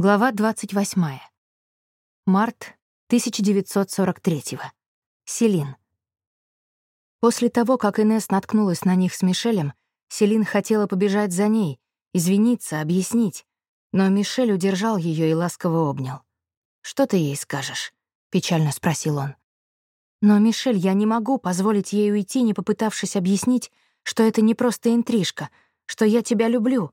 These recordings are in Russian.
Глава 28. Март 1943. Селин. После того, как Инесс наткнулась на них с Мишелем, Селин хотела побежать за ней, извиниться, объяснить, но Мишель удержал ее и ласково обнял. «Что ты ей скажешь?» — печально спросил он. «Но, Мишель, я не могу позволить ей уйти, не попытавшись объяснить, что это не просто интрижка, что я тебя люблю».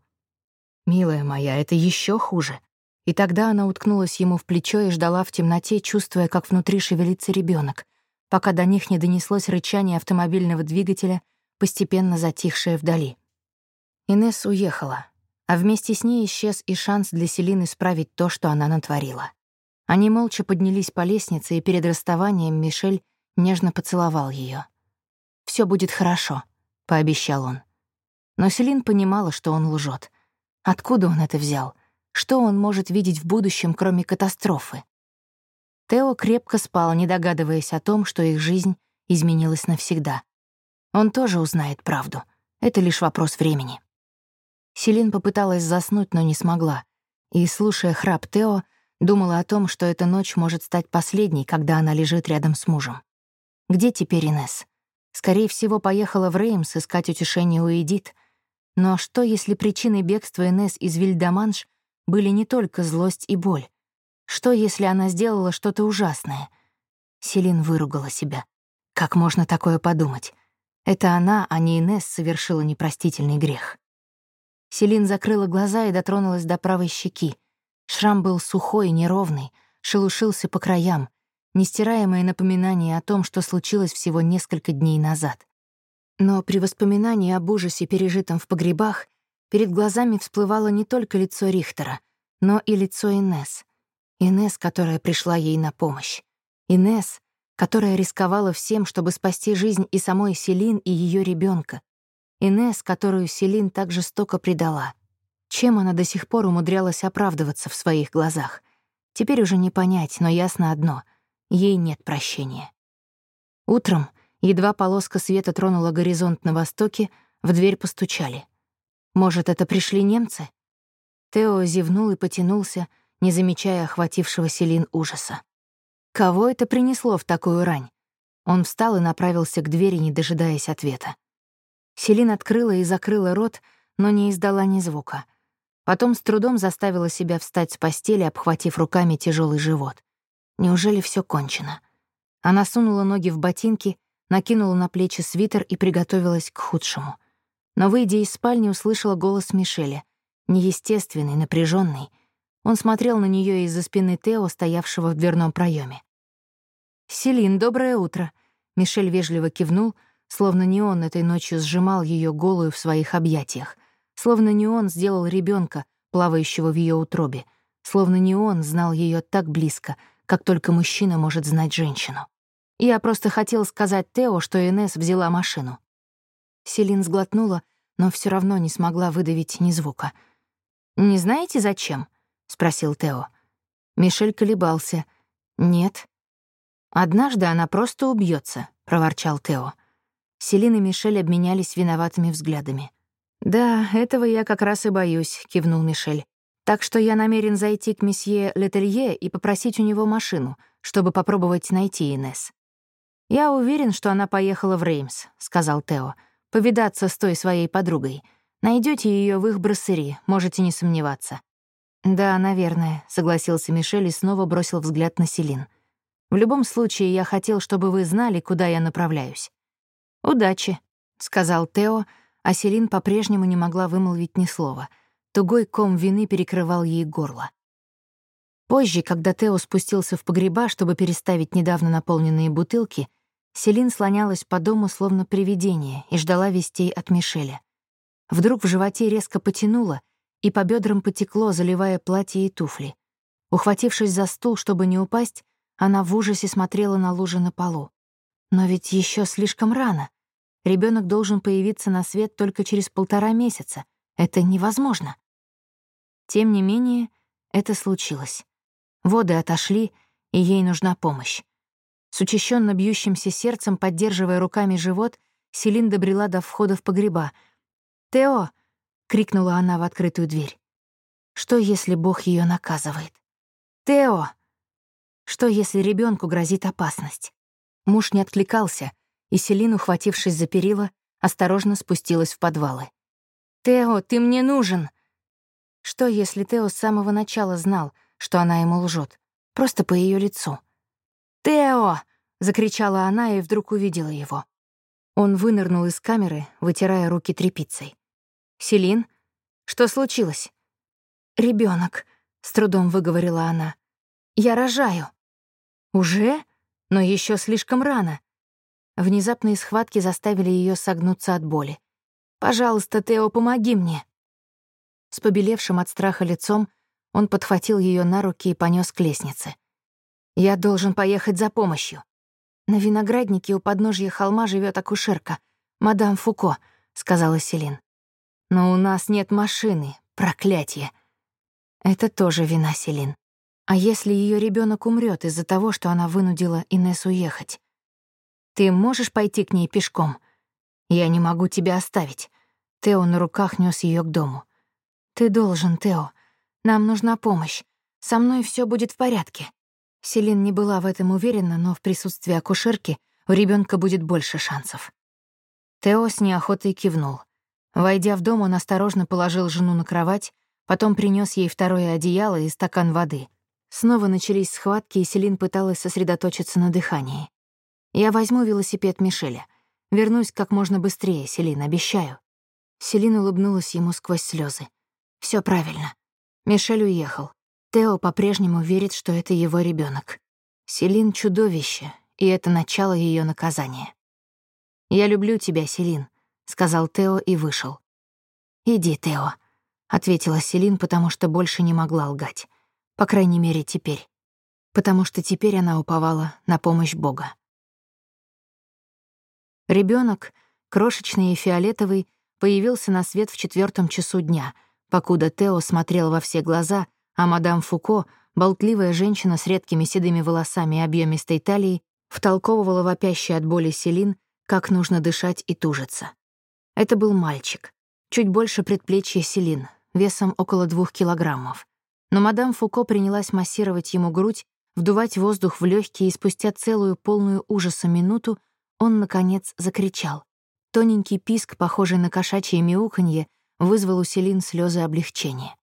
«Милая моя, это еще хуже. И тогда она уткнулась ему в плечо и ждала в темноте, чувствуя, как внутри шевелится ребенок, пока до них не донеслось рычание автомобильного двигателя, постепенно затихшее вдали. Инесс уехала, а вместе с ней исчез и шанс для Селины исправить то, что она натворила. Они молча поднялись по лестнице, и перед расставанием Мишель нежно поцеловал ее. Все будет хорошо», — пообещал он. Но Селин понимала, что он лжет. Откуда он это взял — что он может видеть в будущем, кроме катастрофы? Тео крепко спал, не догадываясь о том, что их жизнь изменилась навсегда. Он тоже узнает правду. Это лишь вопрос времени. Селин попыталась заснуть, но не смогла. И, слушая храп Тео, думала о том, что эта ночь может стать последней, когда она лежит рядом с мужем. Где теперь Инесс? Скорее всего, поехала в Реймс искать утешение у Эдит. Но что, если причиной бегства Инесс из Вильдаманш были не только злость и боль. Что, если она сделала что-то ужасное? Селин выругала себя. Как можно такое подумать? Это она, а не Инесс, совершила непростительный грех. Селин закрыла глаза и дотронулась до правой щеки. Шрам был сухой и неровный, шелушился по краям, нестираемое напоминание о том, что случилось всего несколько дней назад. Но при воспоминании об ужасе, пережитом в погребах, Перед глазами всплывало не только лицо Рихтера, но и лицо Инес. Инес, которая пришла ей на помощь. Инес, которая рисковала всем, чтобы спасти жизнь и самой Селин, и ее ребенка. Инес, которую Селин так жестоко предала. Чем она до сих пор умудрялась оправдываться в своих глазах? Теперь уже не понять, но ясно одно — ей нет прощения. Утром, едва полоска света тронула горизонт на востоке, в дверь постучали — может, это пришли немцы? Тео зевнул и потянулся, не замечая охватившего Селин ужаса. Кого это принесло в такую рань? Он встал и направился к двери, не дожидаясь ответа. Селин открыла и закрыла рот, но не издала ни звука. Потом с трудом заставила себя встать с постели, обхватив руками тяжелый живот. Неужели все кончено? Она сунула ноги в ботинки, накинула на плечи свитер и приготовилась к худшему — но, выйдя из спальни, услышала голос Мишеля. Неестественный, напряженный. Он смотрел на нее из-за спины Тео, стоявшего в дверном проеме. «Селин, доброе утро!» Мишель вежливо кивнул, словно не он этой ночью сжимал ее голую в своих объятиях, словно не он сделал ребенка, плавающего в ее утробе, словно не он знал ее так близко, как только мужчина может знать женщину. Я просто хотел сказать Тео, что Инес взяла машину. Селин сглотнула, но все равно не смогла выдавить ни звука. «Не знаете, зачем?» — спросил Тео. Мишель колебался. «Нет». «Однажды она просто убьется, проворчал Тео. Селин и Мишель обменялись виноватыми взглядами. «Да, этого я как раз и боюсь», — кивнул Мишель. «Так что я намерен зайти к месье Летелье и попросить у него машину, чтобы попробовать найти Инес. «Я уверен, что она поехала в Реймс», — сказал Тео повидаться с той своей подругой. Найдете ее в их броссери, можете не сомневаться». «Да, наверное», — согласился Мишель и снова бросил взгляд на Селин. «В любом случае, я хотел, чтобы вы знали, куда я направляюсь». «Удачи», — сказал Тео, а Селин по-прежнему не могла вымолвить ни слова. Тугой ком вины перекрывал ей горло. Позже, когда Тео спустился в погреба, чтобы переставить недавно наполненные бутылки, Селин слонялась по дому словно привидение и ждала вестей от Мишеля. Вдруг в животе резко потянуло, и по бедрам потекло, заливая платье и туфли. Ухватившись за стул, чтобы не упасть, она в ужасе смотрела на лужи на полу. Но ведь еще слишком рано. Ребенок должен появиться на свет только через полтора месяца. Это невозможно. Тем не менее, это случилось. Воды отошли, и ей нужна помощь. С учащенно бьющимся сердцем, поддерживая руками живот, Селин добрела до входа в погреба. «Тео!» — крикнула она в открытую дверь. Что, если Бог ее наказывает? «Тео!» Что, если ребенку грозит опасность? Муж не откликался, и Селин, ухватившись за перила, осторожно спустилась в подвалы. «Тео, ты мне нужен!» Что, если Тео с самого начала знал, что она ему лжет, просто по ее лицу? «Тео!» — закричала она и вдруг увидела его. Он вынырнул из камеры, вытирая руки тряпицей. «Селин? Что случилось?» Ребенок, с трудом выговорила она. «Я рожаю». «Уже? Но еще слишком рано». Внезапные схватки заставили ее согнуться от боли. «Пожалуйста, Тео, помоги мне». С побелевшим от страха лицом он подхватил ее на руки и понес к лестнице. «Я должен поехать за помощью». «На винограднике у подножья холма живет акушерка, мадам Фуко», — сказала Селин. «Но у нас нет машины, проклятие». Это тоже вина Селин. А если ее ребенок умрет из-за того, что она вынудила Инесс уехать? Ты можешь пойти к ней пешком? Я не могу тебя оставить. Тео на руках нес ее к дому. Ты должен, Тео. Нам нужна помощь. Со мной все будет в порядке. Селин не была в этом уверена, но в присутствии акушерки у ребенка будет больше шансов. Тео с неохотой кивнул. Войдя в дом, он осторожно положил жену на кровать, потом принес ей второе одеяло и стакан воды. Снова начались схватки, и Селин пыталась сосредоточиться на дыхании. «Я возьму велосипед Мишеля. Вернусь как можно быстрее, Селин, обещаю». Селин улыбнулась ему сквозь слезы. Все правильно. Мишель уехал. Тео по-прежнему верит, что это его ребенок. Селин — чудовище, и это начало ее наказания. «Я люблю тебя, Селин», — сказал Тео и вышел. «Иди, Тео», — ответила Селин, потому что больше не могла лгать. По крайней мере, теперь. Потому что теперь она уповала на помощь Бога. Ребенок, крошечный и фиолетовый, появился на свет в четвертом часу дня, покуда Тео смотрел во все глаза, а мадам Фуко, болтливая женщина с редкими седыми волосами и объемистой талией, втолковывала вопящий от боли Селин, как нужно дышать и тужиться. Это был мальчик, чуть больше предплечья Селин, весом около двух килограммов. Но мадам Фуко принялась массировать ему грудь, вдувать воздух в легкие, и спустя целую полную ужаса минуту он, наконец, закричал. Тоненький писк, похожий на кошачье мяуканье, вызвал у Селин слезы облегчения.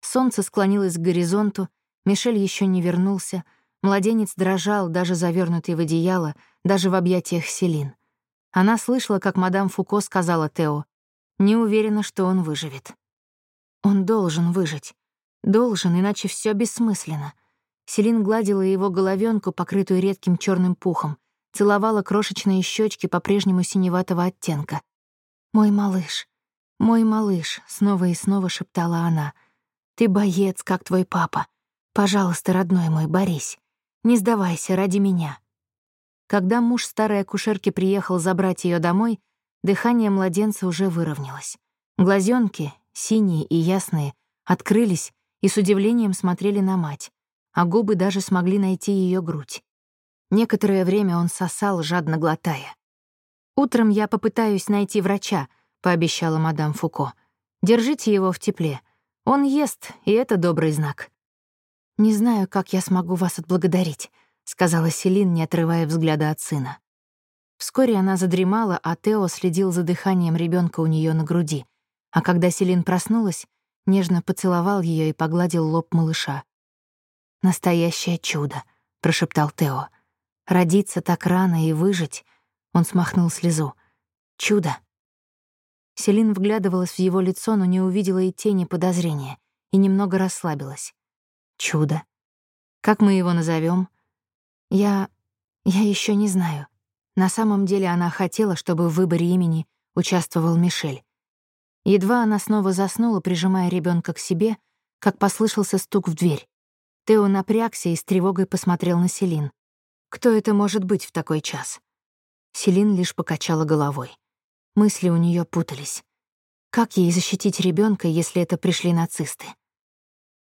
Солнце склонилось к горизонту, Мишель еще не вернулся, младенец дрожал, даже завернутый в одеяло, даже в объятиях Селин. Она слышала, как мадам Фуко сказала Тео, «Не уверена, что он выживет». Он должен выжить. Должен, иначе все бессмысленно. Селин гладила его головенку, покрытую редким черным пухом, целовала крошечные щечки по-прежнему синеватого оттенка. «Мой малыш, мой малыш», — снова и снова шептала она — ты боец, как твой папа. Пожалуйста, родной мой, борись. Не сдавайся ради меня». Когда муж старой акушерки приехал забрать ее домой, дыхание младенца уже выровнялось. Глазенки, синие и ясные, открылись и с удивлением смотрели на мать, а губы даже смогли найти ее грудь. Некоторое время он сосал, жадно глотая. «Утром я попытаюсь найти врача», — пообещала мадам Фуко. «Держите его в тепле. Он ест, и это добрый знак. «Не знаю, как я смогу вас отблагодарить», — сказала Селин, не отрывая взгляда от сына. Вскоре она задремала, а Тео следил за дыханием ребенка у нее на груди. А когда Селин проснулась, нежно поцеловал ее и погладил лоб малыша. «Настоящее чудо», — прошептал Тео. «Родиться так рано и выжить», — он смахнул слезу. «Чудо». Селин вглядывалась в его лицо, но не увидела и тени подозрения, и немного расслабилась. Чудо. Как мы его назовем? Я... я еще не знаю. На самом деле она хотела, чтобы в выборе имени участвовал Мишель. Едва она снова заснула, прижимая ребенка к себе, как послышался стук в дверь. Тео напрягся и с тревогой посмотрел на Селин. Кто это может быть в такой час? Селин лишь покачала головой. Мысли у нее путались. Как ей защитить ребенка, если это пришли нацисты?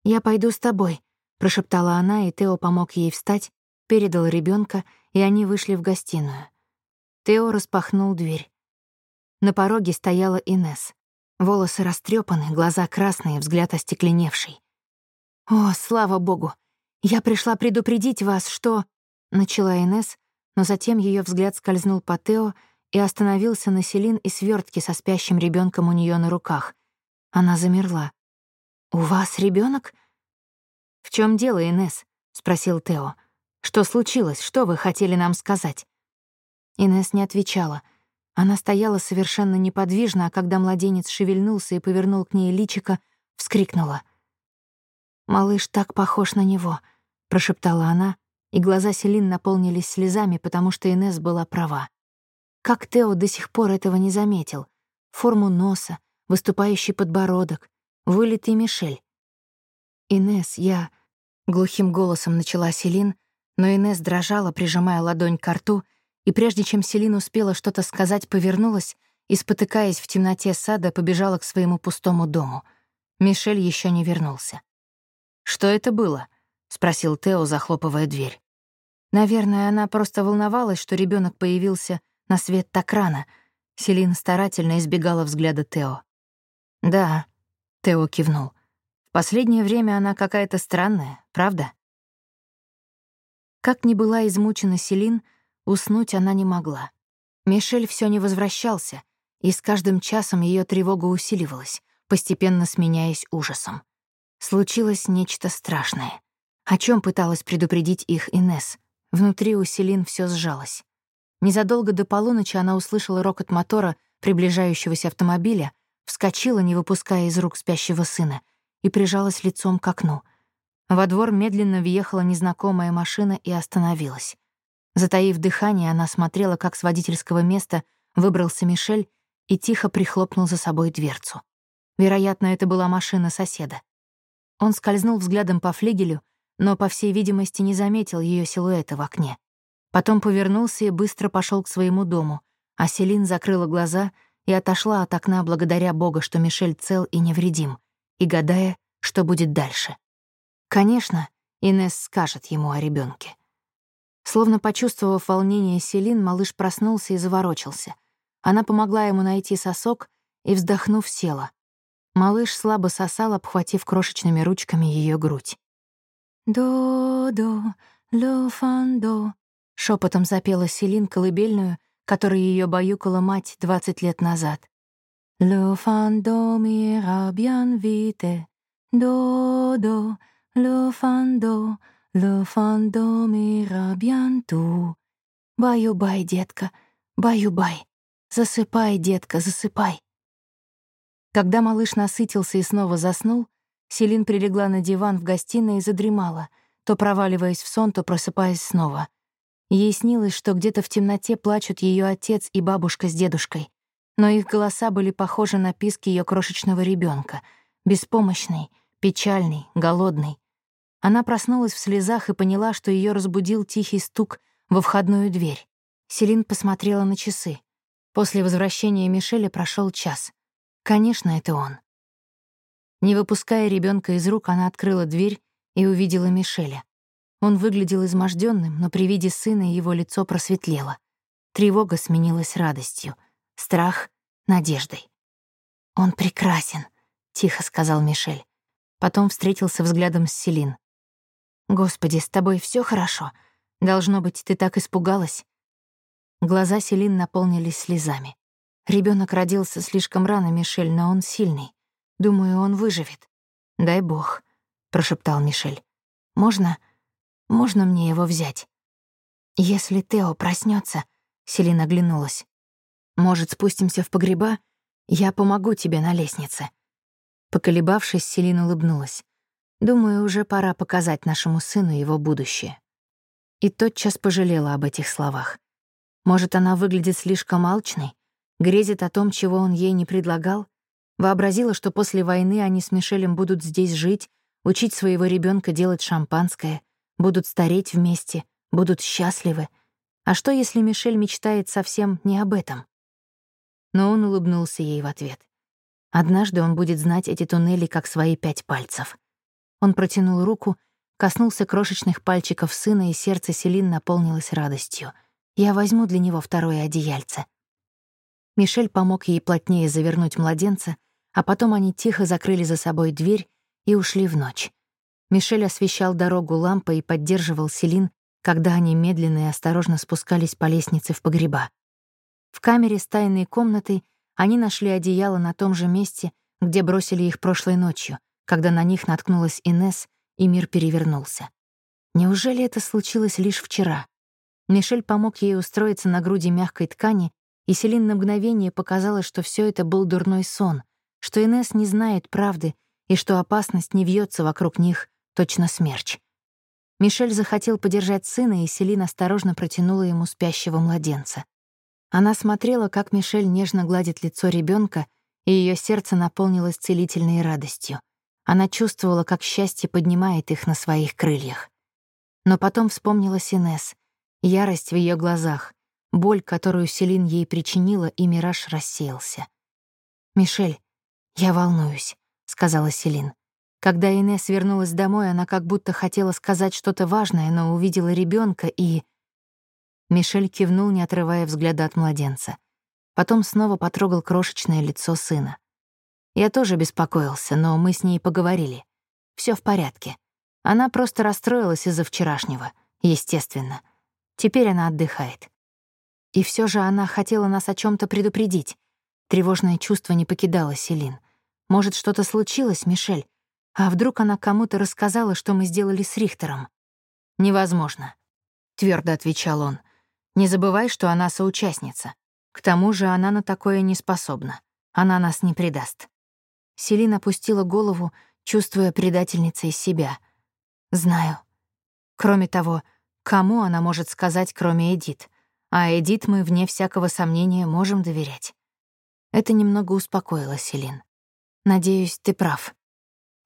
«Я пойду с тобой», — прошептала она, и Тео помог ей встать, передал ребенка, и они вышли в гостиную. Тео распахнул дверь. На пороге стояла Инес. Волосы растрепаны, глаза красные, взгляд остекленевший. «О, слава богу! Я пришла предупредить вас, что...» Начала Инес, но затем ее взгляд скользнул по Тео и остановился на Селин и свертке со спящим ребенком у нее на руках. Она замерла. «У вас ребенок? «В чем дело, Инес? спросил Тео. «Что случилось? Что вы хотели нам сказать?» Инес не отвечала. Она стояла совершенно неподвижно, а когда младенец шевельнулся и повернул к ней личико, вскрикнула. «Малыш так похож на него», — прошептала она, и глаза Селин наполнились слезами, потому что Инес была права. Как Тео до сих пор этого не заметил? Форму носа, выступающий подбородок, вылитый Мишель. «Инес, я...» — глухим голосом начала Селин, но Инес дрожала, прижимая ладонь к рту, и прежде чем Селин успела что-то сказать, повернулась и, спотыкаясь в темноте сада, побежала к своему пустому дому. Мишель еще не вернулся. «Что это было?» — спросил Тео, захлопывая дверь. Наверное, она просто волновалась, что ребенок появился на свет так рано. Селин старательно избегала взгляда Тео. «Да», — Тео кивнул. «В последнее время она какая-то странная, правда?» Как ни была измучена Селин, — Уснуть она не могла. Мишель все не возвращался, и с каждым часом ее тревога усиливалась, постепенно сменяясь ужасом. Случилось нечто страшное. О чем пыталась предупредить их Инес? Внутри у Селин все сжалось. Незадолго до полуночи она услышала рокот мотора приближающегося автомобиля, вскочила, не выпуская из рук спящего сына, и прижалась лицом к окну. Во двор медленно въехала незнакомая машина и остановилась. Затаив дыхание, она смотрела, как с водительского места выбрался Мишель и тихо прихлопнул за собой дверцу. Вероятно, это была машина соседа. Он скользнул взглядом по флигелю, но, по всей видимости, не заметил ее силуэта в окне. Потом повернулся и быстро пошел к своему дому, а Селин закрыла глаза и отошла от окна благодаря Бога, что Мишель цел и невредим, и гадая, что будет дальше. Конечно, Инесс скажет ему о ребенке. Словно почувствовав волнение Селин, малыш проснулся и заворочился. Она помогла ему найти сосок и, вздохнув, села. Малыш слабо сосал, обхватив крошечными ручками ее грудь. «До-до, ло-фан-до», — шепотом запела Селин колыбельную, которой ее баюкала мать двадцать лет назад. «Ло-фан-до, мира бьян вите, до-до, ло-фан-до», Le fantôme ira bientôt. Баю-бай, детка, баю-бай. Засыпай, детка, засыпай. Когда малыш насытился и снова заснул, Селин прилегла на диван в гостиной и задремала, то проваливаясь в сон, то просыпаясь снова. Ей снилось, что где-то в темноте плачут ее отец и бабушка с дедушкой, но их голоса были похожи на писк ее крошечного ребенка, беспомощный, печальный, голодный. Она проснулась в слезах и поняла, что ее разбудил тихий стук во входную дверь. Селин посмотрела на часы. После возвращения Мишеля прошел час. Конечно, это он. Не выпуская ребенка из рук, она открыла дверь и увидела Мишеля. Он выглядел изможденным, но при виде сына его лицо просветлело. Тревога сменилась радостью, страх — надеждой. «Он прекрасен», — тихо сказал Мишель. Потом встретился взглядом с Селин. «Господи, с тобой все хорошо? Должно быть, ты так испугалась?» Глаза Селин наполнились слезами. Ребенок родился слишком рано, Мишель, но он сильный. Думаю, он выживет. Дай бог», — прошептал Мишель. «Можно... можно мне его взять?» «Если Тео проснется, Селин оглянулась. «Может, спустимся в погреба? Я помогу тебе на лестнице». Поколебавшись, Селин улыбнулась. Думаю, уже пора показать нашему сыну его будущее. И тотчас пожалела об этих словах. Может, она выглядит слишком алчной, грезит о том, чего он ей не предлагал, вообразила, что после войны они с Мишелем будут здесь жить, учить своего ребенка делать шампанское, будут стареть вместе, будут счастливы. А что, если Мишель мечтает совсем не об этом? Но он улыбнулся ей в ответ. Однажды он будет знать эти туннели как свои пять пальцев. Он протянул руку, коснулся крошечных пальчиков сына, и сердце Селин наполнилось радостью. «Я возьму для него второе одеяльце». Мишель помог ей плотнее завернуть младенца, а потом они тихо закрыли за собой дверь и ушли в ночь. Мишель освещал дорогу лампой и поддерживал Селин, когда они медленно и осторожно спускались по лестнице в погреба. В камере с тайной комнатой они нашли одеяло на том же месте, где бросили их прошлой ночью, когда на них наткнулась Инес и мир перевернулся. Неужели это случилось лишь вчера? Мишель помог ей устроиться на груди мягкой ткани, и Селин на мгновение показалось, что все это был дурной сон, что Инес не знает правды и что опасность не вьется вокруг них, точно смерч. Мишель захотел подержать сына, и Селин осторожно протянула ему спящего младенца. Она смотрела, как Мишель нежно гладит лицо ребенка, и ее сердце наполнилось целительной радостью. Она чувствовала, как счастье поднимает их на своих крыльях. Но потом вспомнила Синес, ярость в ее глазах, боль, которую Селин ей причинила, и мираж рассеялся. «Мишель, я волнуюсь», — сказала Селин. Когда Инесс вернулась домой, она как будто хотела сказать что-то важное, но увидела ребенка и... Мишель кивнул, не отрывая взгляда от младенца. Потом снова потрогал крошечное лицо сына. Я тоже беспокоился, но мы с ней поговорили. Все в порядке. Она просто расстроилась из-за вчерашнего, естественно. Теперь она отдыхает. И все же она хотела нас о чем то предупредить. Тревожное чувство не покидало Селин. Может, что-то случилось, Мишель? А вдруг она кому-то рассказала, что мы сделали с Рихтером? «Невозможно», — твердо отвечал он. «Не забывай, что она соучастница. К тому же она на такое не способна. Она нас не предаст». Селин опустила голову, чувствуя предательницей себя. Знаю. Кроме того, кому она может сказать, кроме Эдит? А Эдит мы, вне всякого сомнения, можем доверять. Это немного успокоило Селин. Надеюсь, ты прав.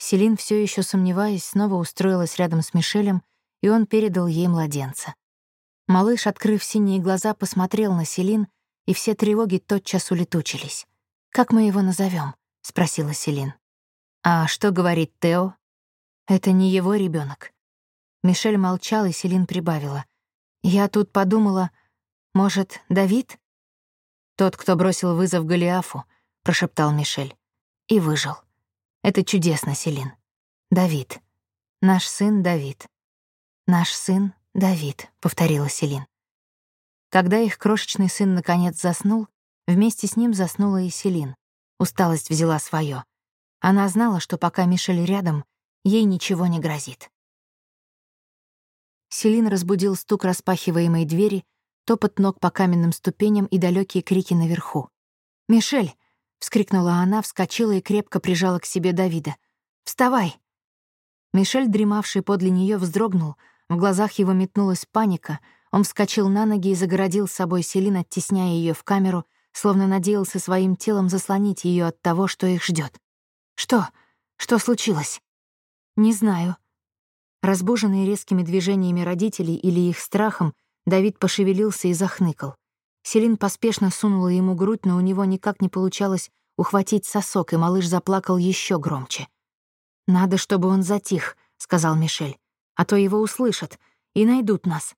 Селин, все еще сомневаясь, снова устроилась рядом с Мишелем, и он передал ей младенца. Малыш, открыв синие глаза, посмотрел на Селин, и все тревоги тотчас улетучились. «Как мы его назовем? спросила Селин. «А что говорит Тео?» Это не его ребенок. Мишель молчал, и Селин прибавила. «Я тут подумала, может, Давид?» «Тот, кто бросил вызов Голиафу», — прошептал Мишель. «И выжил. Это чудесно, Селин. Давид. Наш сын Давид. Наш сын Давид», — повторила Селин. Когда их крошечный сын наконец заснул, вместе с ним заснула и Селин. Усталость взяла свое. Она знала, что пока Мишель рядом, ей ничего не грозит. Селин разбудил стук распахиваемой двери, топот ног по каменным ступеням и далекие крики наверху. «Мишель!» — вскрикнула она, вскочила и крепко прижала к себе Давида. «Вставай!» Мишель, дремавший подле нее, вздрогнул, в глазах его метнулась паника, он вскочил на ноги и загородил с собой Селин, оттесняя ее в камеру, словно надеялся своим телом заслонить ее от того, что их ждет. «Что? Что случилось?» «Не знаю». Разбуженный резкими движениями родителей или их страхом, Давид пошевелился и захныкал. Селин поспешно сунула ему грудь, но у него никак не получалось ухватить сосок, и малыш заплакал еще громче. «Надо, чтобы он затих», — сказал Мишель, «а то его услышат и найдут нас».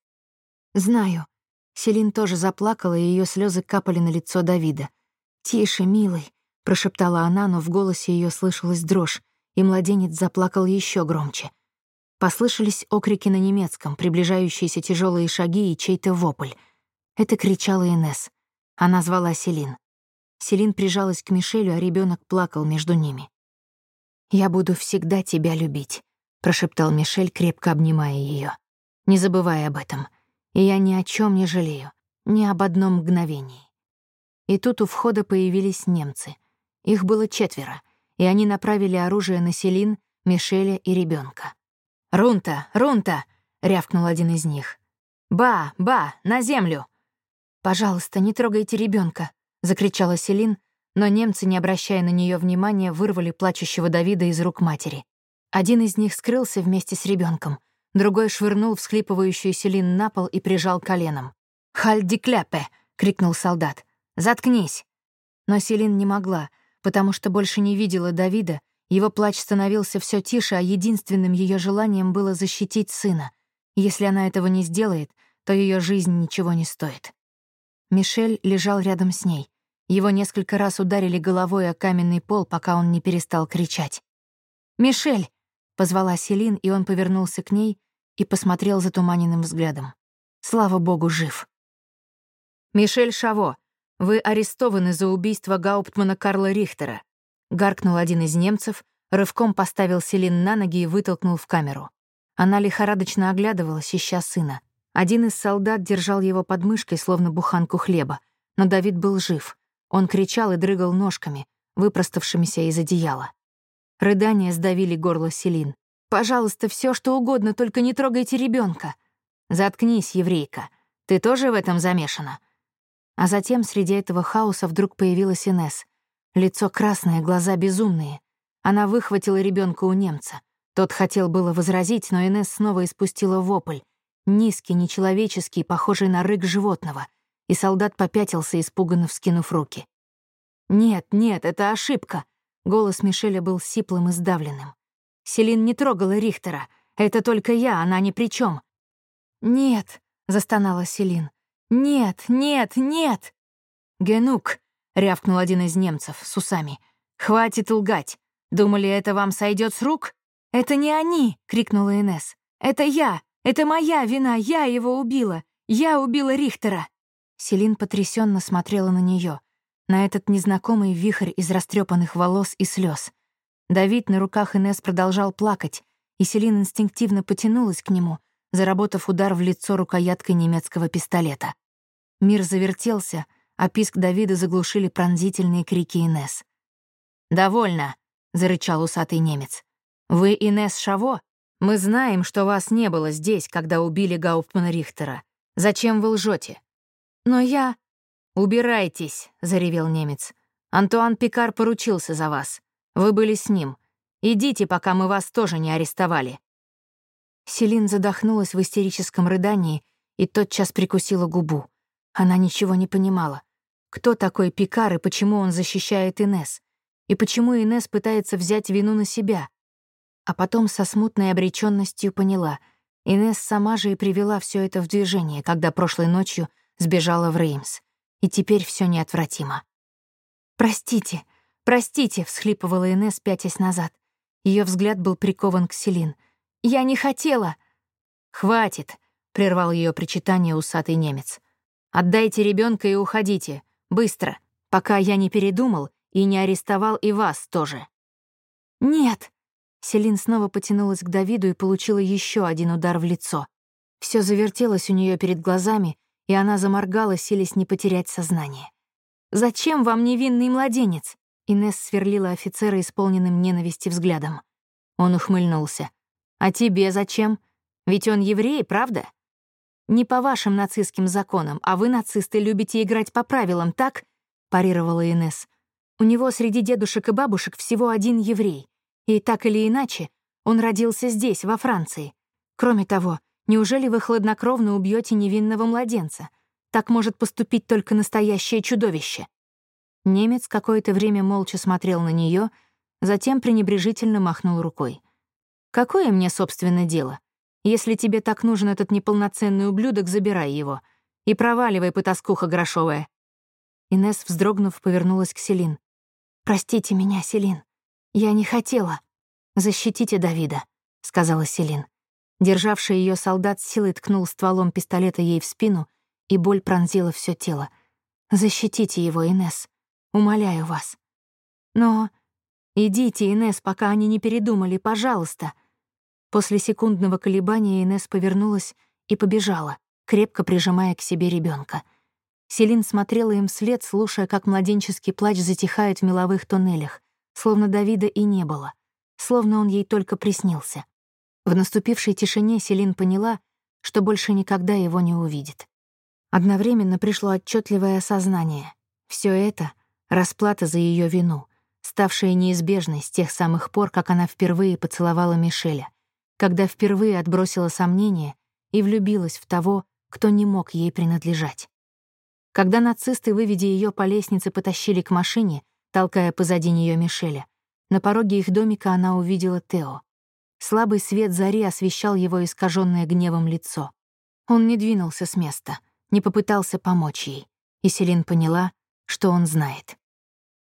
«Знаю». Селин тоже заплакала, и ее слезы капали на лицо Давида. «Тише, милый», — прошептала она, но в голосе ее слышалась дрожь, и младенец заплакал еще громче. Послышались окрики на немецком, приближающиеся тяжелые шаги и чей-то вопль. Это кричала Инес. Она звала Селин. Селин прижалась к Мишелю, а ребенок плакал между ними. «Я буду всегда тебя любить», — прошептал Мишель, крепко обнимая ее. «Не забывай об этом. И я ни о чем не жалею, ни об одном мгновении». И тут у входа появились немцы. Их было четверо, и они направили оружие на Селин, Мишеля и ребенка. «Рунта! Рунта!» — рявкнул один из них. «Ба! Ба! На землю!» «Пожалуйста, не трогайте ребенка, закричала Селин, но немцы, не обращая на нее внимания, вырвали плачущего Давида из рук матери. Один из них скрылся вместе с ребенком, другой швырнул всхлипывающую Селин на пол и прижал коленом. «Хальди кляпе!» — крикнул солдат. «Заткнись!» Но Селин не могла, потому что больше не видела Давида его плач становился все тише, а единственным ее желанием было защитить сына. Если она этого не сделает, то ее жизнь ничего не стоит. Мишель лежал рядом с ней. Его несколько раз ударили головой о каменный пол, пока он не перестал кричать. «Мишель!» — позвала Селин, и он повернулся к ней и посмотрел затуманенным взглядом. «Слава богу, жив!» «Мишель Шаво, вы арестованы за убийство гауптмана Карла Рихтера», — гаркнул один из немцев, рывком поставил Селин на ноги и вытолкнул в камеру. Она лихорадочно оглядывалась, ища сына. Один из солдат держал его под мышкой, словно буханку хлеба, но Давид был жив. Он кричал и дрыгал ножками, выпроставшимися из одеяла. Рыдания сдавили горло Селин. «Пожалуйста, все что угодно, только не трогайте ребенка. «Заткнись, еврейка. Ты тоже в этом замешана?» А затем среди этого хаоса вдруг появилась Инес. Лицо красное, глаза безумные. Она выхватила ребенка у немца. Тот хотел было возразить, но Инес снова испустила вопль. Низкий, нечеловеческий, похожий на рык животного. И солдат попятился, испуганно вскинув руки. «Нет, нет, это ошибка!» Голос Мишеля был сиплым и сдавленным. «Селин не трогала Рихтера. Это только я, она ни при чем. «Нет», — застонала Селин. «Нет, нет, нет!» «Генук», — рявкнул один из немцев с усами. «Хватит лгать. Думали, это вам сойдет с рук?» «Это не они!» — крикнула Инес. «Это я! Это моя вина! Я его убила! Я убила Рихтера!» Селин потрясенно смотрела на нее, на этот незнакомый вихрь из растрепанных волос и слез. Давид на руках Инес продолжал плакать, и Селин инстинктивно потянулась к нему, заработав удар в лицо рукояткой немецкого пистолета. Мир завертелся, а писк Давида заглушили пронзительные крики Инес. «Довольно», — зарычал усатый немец. «Вы Инес Шаво? Мы знаем, что вас не было здесь, когда убили Гауптмана Рихтера. Зачем вы лжете? «Но я...» «Убирайтесь», — заревел немец. «Антуан Пикар поручился за вас. Вы были с ним. Идите, пока мы вас тоже не арестовали». Селин задохнулась в истерическом рыдании и тотчас прикусила губу. Она ничего не понимала. Кто такой Пикар и почему он защищает Инес? И почему Инес пытается взять вину на себя? А потом со смутной обречённостью поняла. Инес сама же и привела все это в движение, когда прошлой ночью сбежала в Реймс. И теперь все неотвратимо. «Простите, простите», — всхлипывала Инес, пятясь назад. Ее взгляд был прикован к Селин — я не хотела. Хватит, прервал ее причитание усатый немец. Отдайте ребенка и уходите, быстро, пока я не передумал и не арестовал и вас тоже. Нет. Селин снова потянулась к Давиду и получила еще один удар в лицо. Все завертелось у нее перед глазами, и она заморгала, силясь не потерять сознание. «Зачем вам невинный младенец?» Инесс сверлила офицера исполненным ненависти взглядом. Он ухмыльнулся. А тебе зачем? Ведь он еврей, правда? Не по вашим нацистским законам, а вы, нацисты, любите играть по правилам, так? парировала Инес. У него среди дедушек и бабушек всего один еврей. И так или иначе, он родился здесь, во Франции. Кроме того, неужели вы хладнокровно убьете невинного младенца? Так может поступить только настоящее чудовище. Немец какое-то время молча смотрел на нее, затем пренебрежительно махнул рукой. Какое мне, собственно, дело? Если тебе так нужен этот неполноценный ублюдок, забирай его. И проваливай, потаскуха грошовая». Инес, вздрогнув, повернулась к Селин. «Простите меня, Селин. Я не хотела. Защитите Давида», — сказала Селин. Державший ее солдат силой ткнул стволом пистолета ей в спину, и боль пронзила все тело. «Защитите его, Инес. Умоляю вас». «Но...» «Идите, Инес, пока они не передумали, пожалуйста», После секундного колебания Инес повернулась и побежала, крепко прижимая к себе ребенка. Селин смотрела им вслед, слушая, как младенческий плач затихает в меловых туннелях, словно Давида и не было, словно он ей только приснился. В наступившей тишине Селин поняла, что больше никогда его не увидит. Одновременно пришло отчетливое осознание. Все это — расплата за ее вину, ставшая неизбежной с тех самых пор, как она впервые поцеловала Мишеля когда впервые отбросила сомнения и влюбилась в того, кто не мог ей принадлежать. Когда нацисты, выведя ее по лестнице, потащили к машине, толкая позади нее Мишеля, на пороге их домика она увидела Тео. Слабый свет зари освещал его искаженное гневом лицо. Он не двинулся с места, не попытался помочь ей, и Селин поняла, что он знает.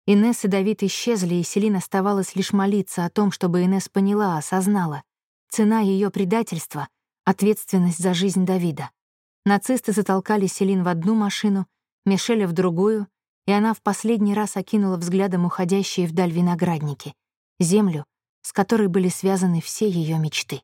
Инесс и Давид исчезли, и Селин оставалось лишь молиться о том, чтобы Инесс поняла, осознала. Цена ее предательства — ответственность за жизнь Давида. Нацисты затолкали Селин в одну машину, Мишеля в другую, и она в последний раз окинула взглядом уходящие вдаль виноградники, землю, с которой были связаны все ее мечты.